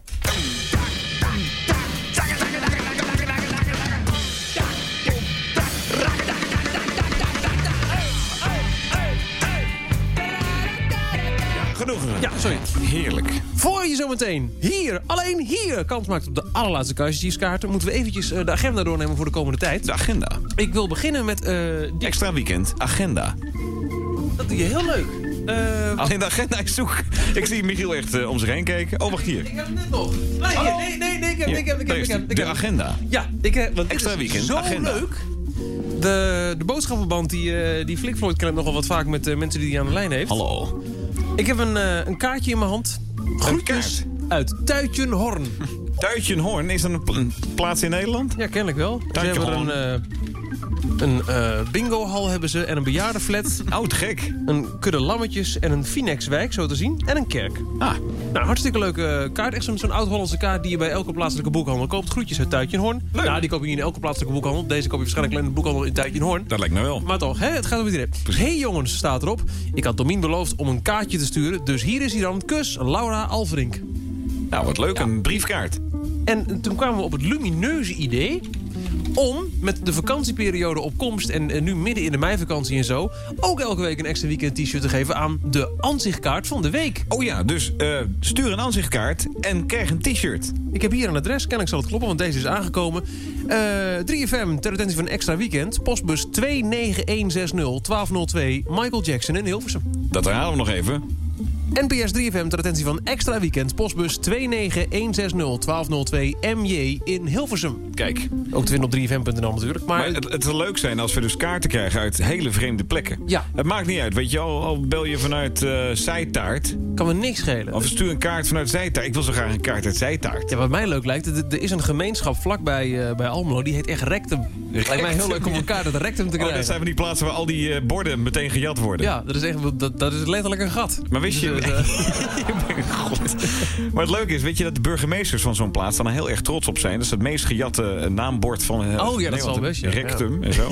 Sorry. Heerlijk. Voor je zometeen hier, alleen hier, kans maakt op de allerlaatste Kaiser Chiefs kaarten... moeten we eventjes eh, de agenda doornemen voor de komende tijd. De agenda. Ik wil beginnen met... eh. Extra weekend, agenda. Dat doe je heel leuk. Eh, Alleen de agenda is zoek. Ik zie Michiel echt om zich heen kijken. Oh, wacht hier. Ik heb hem net nog. Nee, hier, nee, nee, nee, ik heb, ik heb, ik heb, ik heb, De agenda. Ja, ik heb, want Extra is weekend, zo agenda. leuk. De, de boodschappenband die, eh die Flick Floyd klemt nogal wat vaak met eh, mensen die hij aan de lijn heeft. Hallo. Ik heb een, eh, een kaartje in mijn hand. Groetjes uit Tuitjenhorn. Tuitjenhoorn, is dat een, pla- een plaats in Nederland? Ja, kennelijk wel. Ze hebben Tuitjenhorn. een, een eh, bingohal hebben ze en een bejaardenflat. Oud gek. Een kudde lammetjes en een Finex-wijk, zo te zien. En een kerk. Ah. Nou, hartstikke leuke kaart. Echt zo'n oud-Hollandse kaart die je bij elke plaatselijke boekhandel koopt. Groetjes uit Tuitjenhoorn. Nou, die koop je niet in elke plaatselijke boekhandel. Deze koop je waarschijnlijk alleen in de boekhandel in Tuitjenhoorn. Dat lijkt me wel. Maar toch, hè, het gaat om het idee. hey jongens, staat erop. Ik had Domien beloofd om een kaartje te sturen. Dus hier is hij dan. Kus, Laura Alverink. Nou, wat leuk. Een briefkaart. En toen kwamen we op het lumineuze idee om met de vakantieperiode op komst... en, en nu midden in de meivakantie en zo... ook elke week een extra weekend t-shirt te geven aan de ansichtkaart van de week. Oh ja, dus eh, stuur een aanzichtkaart en krijg een t-shirt. Ik heb hier een adres, kennelijk zal het kloppen, want deze is aangekomen. Eh 3FM, ter attentie van een extra weekend. Postbus 29160 1202 Michael Jackson in Hilversum. Dat herhalen we nog even. NPS 3FM ter attentie van extra weekend. Postbus 29160 1202 MJ in Hilversum. Kijk. Ook te vinden op 3fm.nl natuurlijk. Maar, Maar het, het zal leuk zijn als we dus kaarten krijgen uit hele vreemde plekken. Ja. Het maakt niet uit, weet je, al, al bel je vanuit eh Zijtaart. kan me niks schelen. Of stuur een kaart vanuit Zijtaart. Ik wil zo graag een kaart uit Zijtaart. Ja, wat mij leuk lijkt, er, er is een gemeenschap vlakbij eh, bij Almelo. Die heet echt Rectum. Het lijkt mij heel leuk om een kaart uit Rectum te Oh, krijgen. dat zijn van die plaatsen waar al die eh, borden meteen gejat worden. Ja, dat is, echt, dat, dat is letterlijk een gat. Maar wist je... Dus, eh, God. Maar het leuke is, weet je dat de burgemeesters van zo'n plaats dan heel erg trots op zijn. Dat is het meest gejatte eh, naambord van eh, Oh ja, dat Nederland. zal best, ja. Rectum en zo.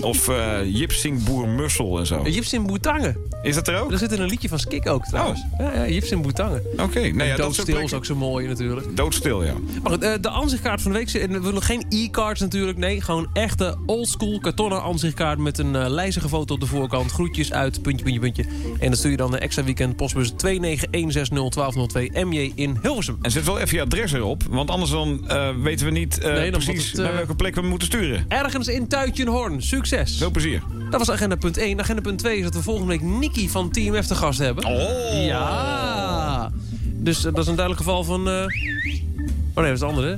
Of eh Jipsing Boer Mussel en zo. Jipsin Boetangen. Is dat er ook? Er zit in een liedje van Skik ook trouwens. Ja, ja, Jipsin Boetangen. Oké, nou ja, Doodstil is ook zo mooi natuurlijk. Doodstil, ja. Maar goed, de ansichtkaart van de week. en We willen geen e-cards natuurlijk. Nee, gewoon echte oldschool kartonnen ansichtkaart... met een lijzige foto op de voorkant. Groetjes uit, puntje, puntje, puntje. En dan stuur je dan de extra weekend postbus 291601202 MJ in Hilversum. En zet wel even je adres erop, want anders dan eh, weten we niet eh, Nee, precies het, eh, naar welke plek we moeten sturen. Ergens in Tuitjenhorn. Succes. Veel plezier. Dat was agenda punt 1. Agenda punt 2 is dat we volgende week Nicky van Team F te gast hebben. Oh! Ja! Dus dat is een duidelijk geval van... eh, Oh nee, dat is het andere.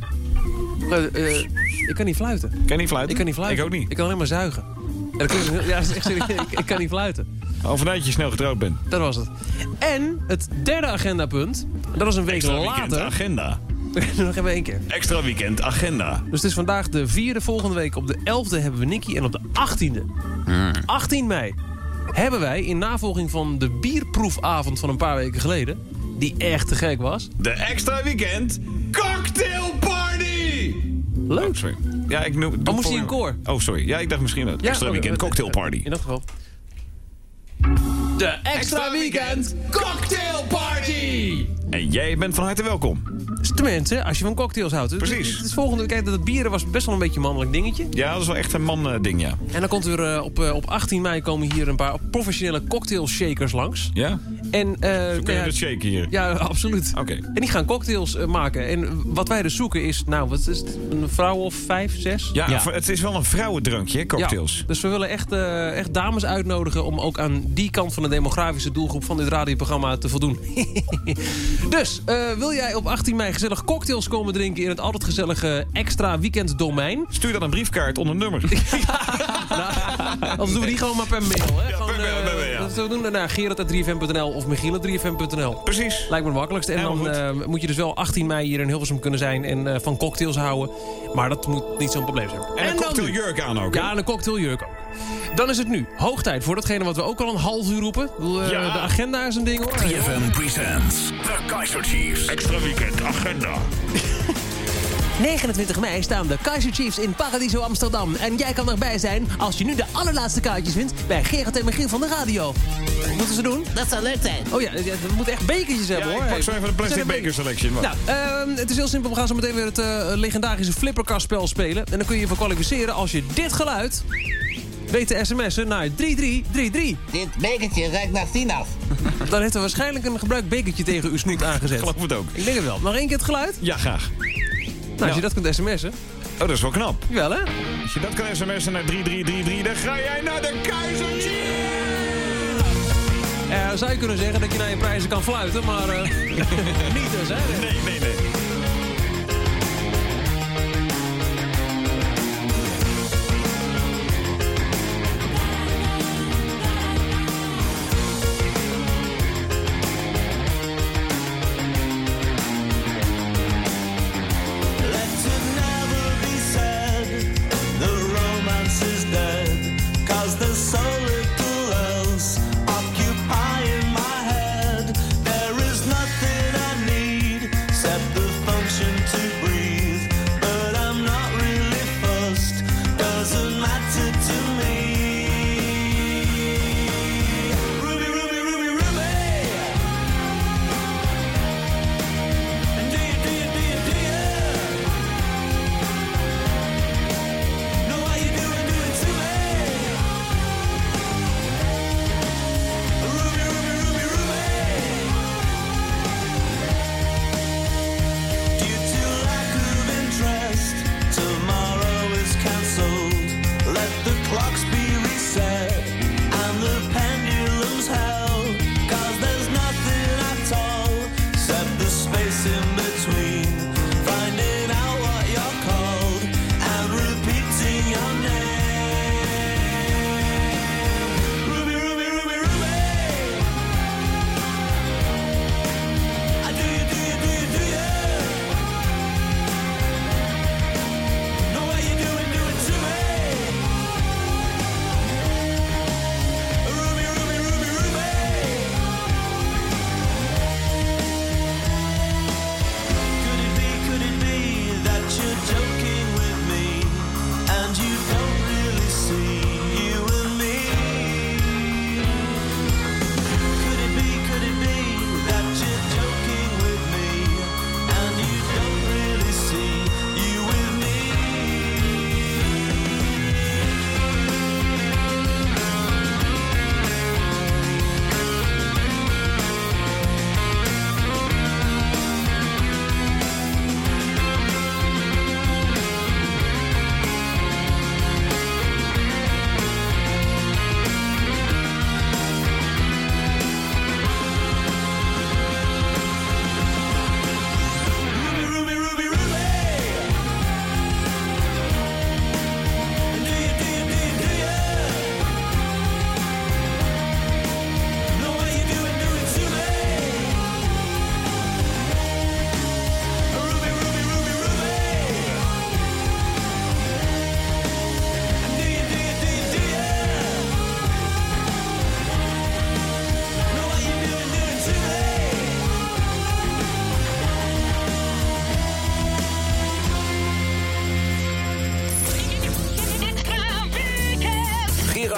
Ik kan niet fluiten. Kan je niet fluiten? Ik kan niet fluiten. Ik ook niet. Ik kan alleen maar zuigen. Dat klinkt, heel- ja, echt serieus. ik, ik kan niet fluiten. Al vanuit je snel getrouwd bent. Dat was het. En het derde agendapunt. Dat is een week Extra weekend later. agenda. Nog even één keer. Extra weekend agenda. Dus het is vandaag de vierde. Volgende week op de 11e hebben we Nicky. En op de 18e, 18 mei, hebben wij in navolging van de bierproefavond van een paar weken geleden... die echt te gek was. De extra weekend cocktail party! Leuk. Oh, sorry. Ja, ik noem... Oh, moest hij in koor? Oh, sorry. Ja, ik dacht misschien het Ja, extra oh, weekend cocktail party. In dat geval. De extra weekend cocktail party! En jij bent van harte welkom. Dus tenminste, als je van cocktails houdt. Het- Precies. Het volgende, kijk, dat bieren was best wel een beetje een mannelijk dingetje. Ja, dat is wel echt een man-ding, ja. En dan komt er eh, op, eh, op 18 mei komen hier een paar professionele cocktail shakers langs. Ja? En, eh, Zo kun nou je ja, het shaken hier. Ja, absoluut. Oké. En die gaan cocktails eh, maken. En wat wij dus zoeken is, nou, wat is het? Een vrouw of vijf, zes? Ja, het is wel een vrouwendrankje, hè, cocktails. Ja, dus we willen echt, eh, echt dames uitnodigen om ook aan die kant van de demografische doelgroep van dit radioprogramma te voldoen. dus, eh, wil jij op 18 mei gezellig cocktails komen drinken in het altijd gezellige extra weekend domein? Stuur dan een briefkaart onder nummer. Anders doen we die gewoon maar per mail. Hè? Gewoon, per mail, eh, per mail, ja. We doen naar Gerard.3fm.nl of Michiel.3fm.nl. Precies. Lijkt me het makkelijkst. En Helemaal dan eh, moet je dus wel 18 mei hier in Hilversum kunnen zijn en van cocktails houden. Maar dat moet niet zo'n probleem zijn. En een cocktailjurk aan ook, hè? Ja, en een cocktailjurk ook. Dan is het nu hoog tijd voor datgene wat we ook al een half uur roepen. Ik bedoel, eh, Ja. De agenda is een ding hoor. 3FM presents The Kaiser Chiefs. Extra weekend agenda. 29 mei staan de Kaiser Chiefs in Paradiso Amsterdam. En jij kan erbij zijn als je nu de allerlaatste kaartjes wint bij Gerard en Michiel van de radio. Wat moeten ze doen? Dat zou leuk zijn. Oh ja, we moeten echt bekertjes hebben Ja, hoor. ik pak zo even de plastic Zijn er beker selection. Nou, ehm, het is heel simpel. We gaan zo meteen weer het eh, legendarische flipperkastspel spelen. En dan kun je je voor kwalificeren als je dit geluid weet de sms'en naar 3333. Dit bekertje ruikt naar sinaas. Dan heeft er waarschijnlijk een gebruikt bekertje tegen uw snoet aangezet. Geloof het ook. Ik denk het wel. Nog één keer het geluid? Ja, graag. Nou, als je dat kunt sms'en. Oh, dat is wel knap. Wel hè? Als je dat kunt sms'en naar 3333, dan ga jij naar de keizer. Eh, zou je kunnen zeggen dat je naar je prijzen kan fluiten, maar uh, niet eens, hè? Nee, nee, nee.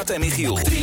Bart en Michiel.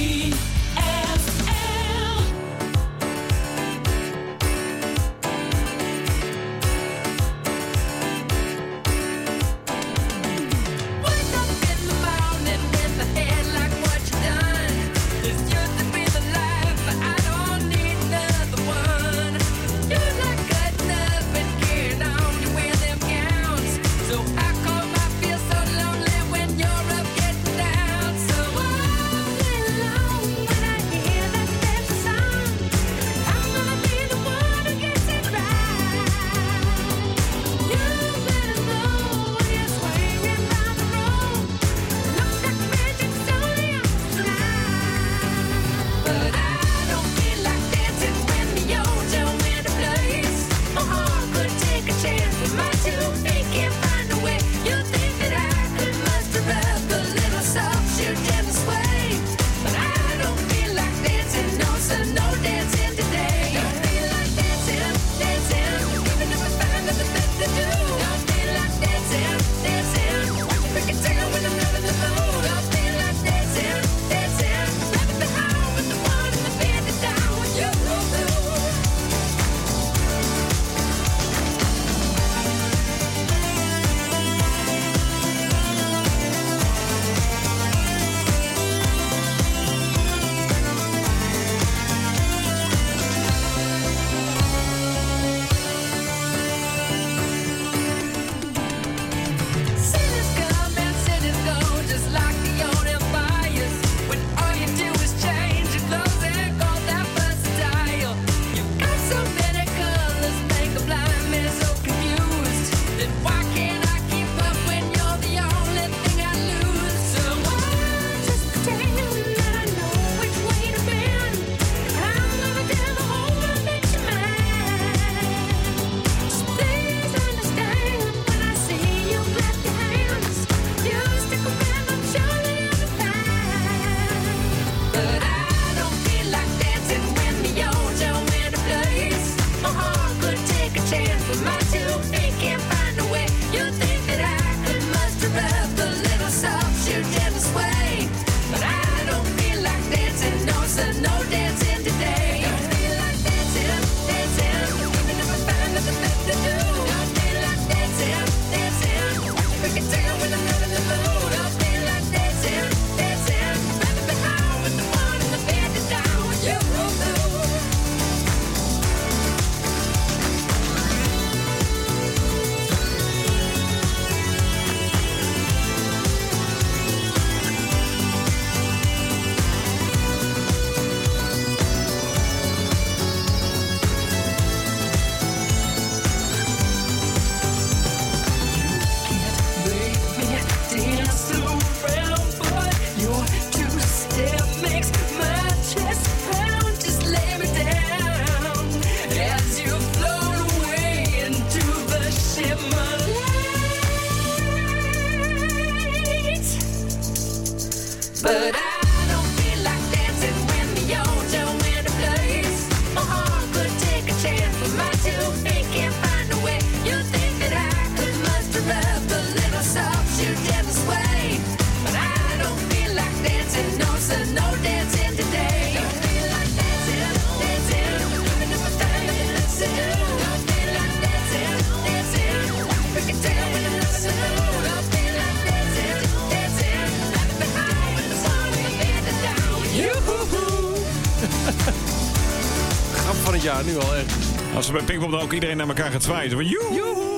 Bij Pinkpop dan ook iedereen naar elkaar gaat zwaaien. Van, joehoe!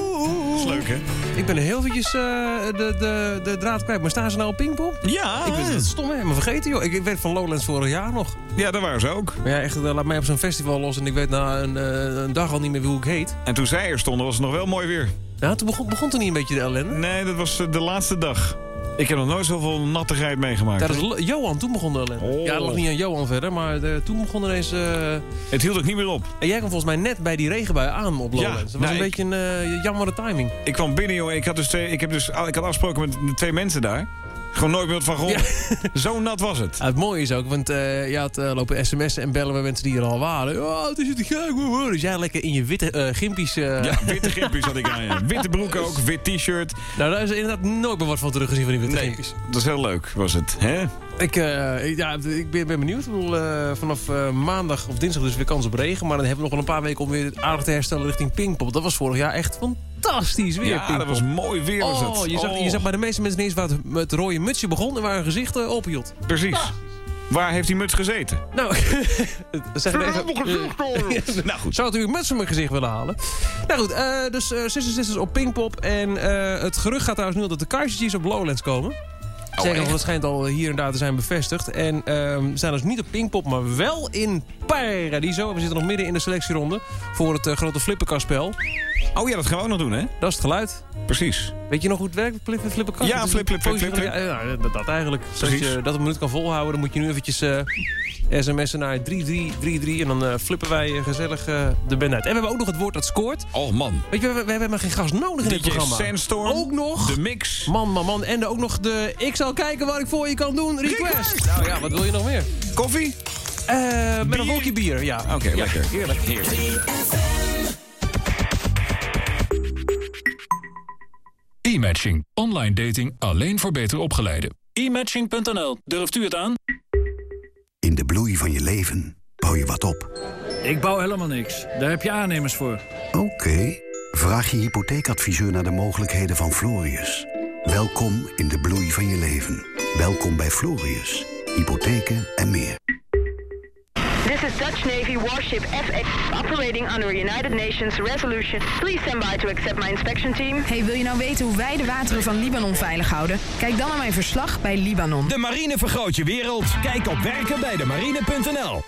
Dat is leuk, hè? Ik ben heel eventjes eh, de, de, de draad kwijt. Maar staan ze nou op Pinkpop? Ja. Ik ben dat stom, hè? Maar vergeten, joh. Ik, ik weet van Lowlands vorig jaar nog. Ja, daar waren ze ook. Maar ja, echt, eh, laat mij op zo'n festival los en ik weet na een, eh, een dag al niet meer hoe ik heet. En toen zij er stonden, was het nog wel mooi weer. Ja, toen begon, begon toen niet een beetje de ellende. Nee, dat was de laatste dag. Ik heb nog nooit zoveel nattigheid meegemaakt. Johan, toen begon de ellende. Oh. Ja, dat lag niet aan Johan verder, maar toen begon er eens... eh, Het hield ook niet meer op. En jij kwam volgens mij net bij die regenbui aan op Ja, Lowlands. dat was nou, een ik- beetje een eh jammere timing. Ik kwam binnen, jongen. Ik had, dus twee, ik, heb dus, ik had afgesproken met twee mensen daar. Gewoon nooit meer van gehoord. Zo nat was het. Ja, het mooie is ook, want eh je had eh, lopen sms'en en bellen met mensen die er al waren. Oh, het is het gek, hoor. Dus jij lekker in je witte eh gimpies... Ja, witte gimpies had ik aan, ja. Witte broek ook, wit t-shirt. Nou, daar is inderdaad nooit meer wat van teruggezien van die witte Nee, gimpies. dat is heel leuk, was het. Hè? Ik, ja, ik ben, ben benieuwd. Ik bedoel, vanaf maandag of dinsdag dus weer kans op regen. Maar dan hebben we nog wel een paar weken om weer aardig te herstellen richting Pinkpop. Dat was vorig jaar echt fantastisch weer, Ja, dat was mooi weer, was oh. Je, zag, Oh. je zag bij de meeste mensen niet eens waar het met het rode mutsje begon... en waar hun gezicht uh, ophield. Precies. Waar heeft die muts gezeten? Nou, zeg maar even... nou goed. Zou natuurlijk muts van mijn gezicht willen halen. Nou goed, eh, dus eh Sisters Sisters op Pinkpop. En eh, het gerucht gaat trouwens nu dat de Kaiser Chiefs op Lowlands komen. Zeggen, want het schijnt al hier en daar te zijn bevestigd. En ehm, we zijn dus niet op Pinkpop, maar wel in Paradiso. We zitten nog midden in de selectieronde voor het eh, grote flipperkastspel. Oh ja, dat gaan we ook nog doen, hè? Dat is het geluid. Precies. Weet je nog hoe het werkt, flip, flipperkast? Ja, flip, flip, flip, flip, Ja, dat, dat eigenlijk. Als Precies. je dat een minuut kan volhouden, dan moet je nu eventjes eh, sms'en naar 3333. En dan eh, flippen wij gezellig de band uit. En we hebben ook nog het woord dat scoort. Oh man. Weet je, we, we hebben helemaal geen gast nodig in dit programma. Sandstorm. Ook nog. De mix. Man, man, man. En ook nog de ik zal kijken wat ik voor je kan doen request. Nou ja, wat wil je nog meer? Koffie? Eh, met een wolkje bier, ja. Oké, Ja, lekker. Heerlijk. E-matching. Online dating alleen voor beter opgeleiden. E-matching.nl. Durft u het aan? In de bloei van je leven bouw je wat op. Ik bouw helemaal niks. Daar heb je aannemers voor. Oké, vraag je hypotheekadviseur naar de mogelijkheden van Florius. Welkom in de bloei van je leven. Welkom bij Florius. Hypotheken en meer. This is Dutch Navy warship FX operating under a United Nations resolution. Please stand by to accept my inspection team. Hey, wil je nou weten hoe wij de wateren van Libanon veilig houden? Kijk dan naar mijn verslag bij Libanon. De marine vergroot je wereld. Kijk op werkenbijdemarine.nl.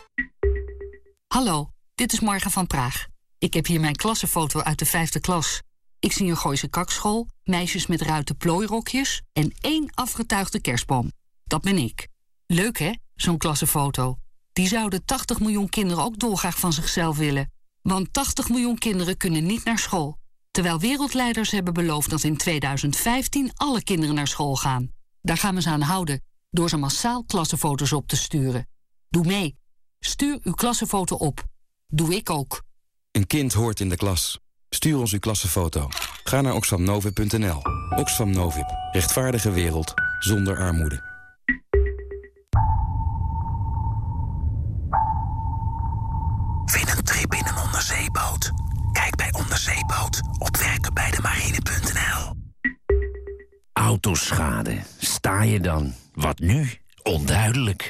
Hallo, dit is Morgen van Praag. Ik heb hier mijn klassenfoto uit de vijfde klas. Ik zie een Gooise kakschool, meisjes met ruiten plooirokjes... en één afgetuigde kerstboom. Dat ben ik. Leuk hè, zo'n klassenfoto. Die zouden 80 miljoen kinderen ook dolgraag van zichzelf willen. Want 80 miljoen kinderen kunnen niet naar school. Terwijl wereldleiders hebben beloofd dat in 2015 alle kinderen naar school gaan. Daar gaan we ze aan houden, door ze massaal klassenfoto's op te sturen. Doe mee. Stuur uw klassenfoto op. Doe ik ook. Een kind hoort in de klas. Stuur ons uw klassenfoto. Ga naar oxfamnovip.nl. Oxfam Novip. Rechtvaardige wereld zonder armoede. Win een trip in een onderzeeboot. Kijk bij Onderzeeboot op werkenbijdemarine.nl Autoschade. Sta je dan? Wat nu? Onduidelijk.